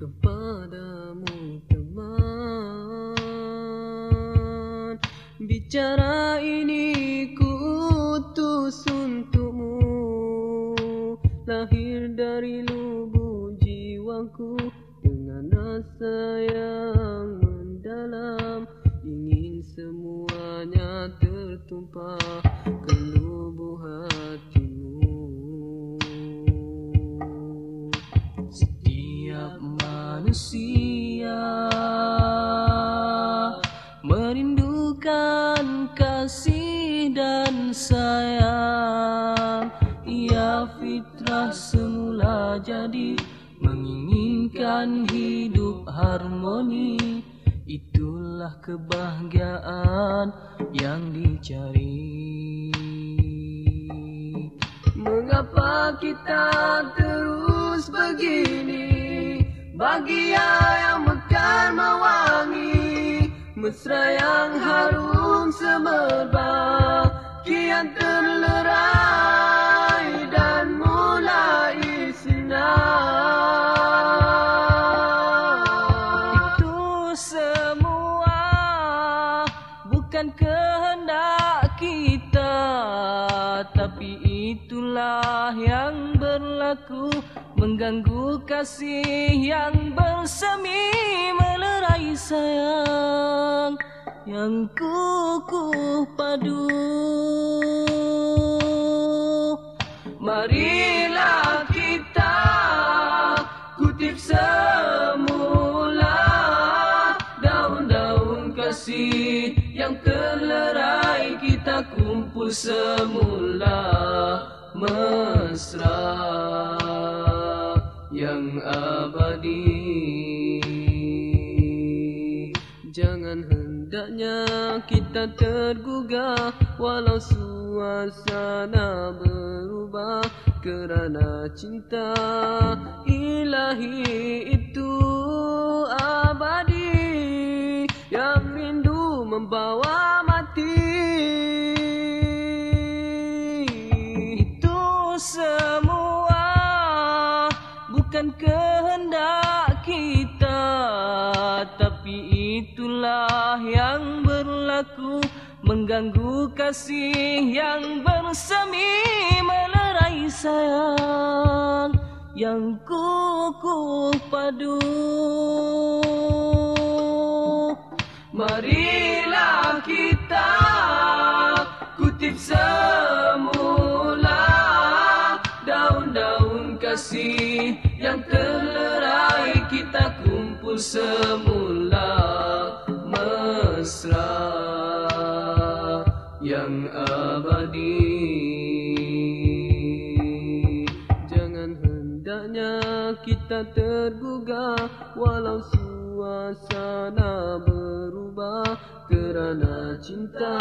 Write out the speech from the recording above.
kepadamu teman. Bicara ini ku utus untukmu. Lahir dari lubuk jiwaku Dengan rasa yang mendalam. Ingin semuanya tertumpah ke sayang Ia fitrah semula jadi Menginginkan hidup harmoni. Itulah kebahagiaan yang dicari. Mengapa kita terus begini? Bahagia yang mekar mewangi Mesra yang harum semerbak itulah yang berlaku Mengganggu kasih yang bersemi Melerai sayang yang kukuh padu. Marilah kita kutip semula Daun-daun kasih yang terlerai kumpul semula Mesra yang abadi. Jangan hendaknya kita tergugah Walau suasana berubah Kerana cinta ilahi itu abadi semua bukan kehendak kita. Tapi itulah yang berlaku Mengganggu kasih yang bersemi Melerai sayang yang kukuh padu. Marilah kasih yang terlerai Kita kumpul semula. Mesra yang abadi. Jangan hendaknya kita tergugah Walau suasana berubah Kerana cinta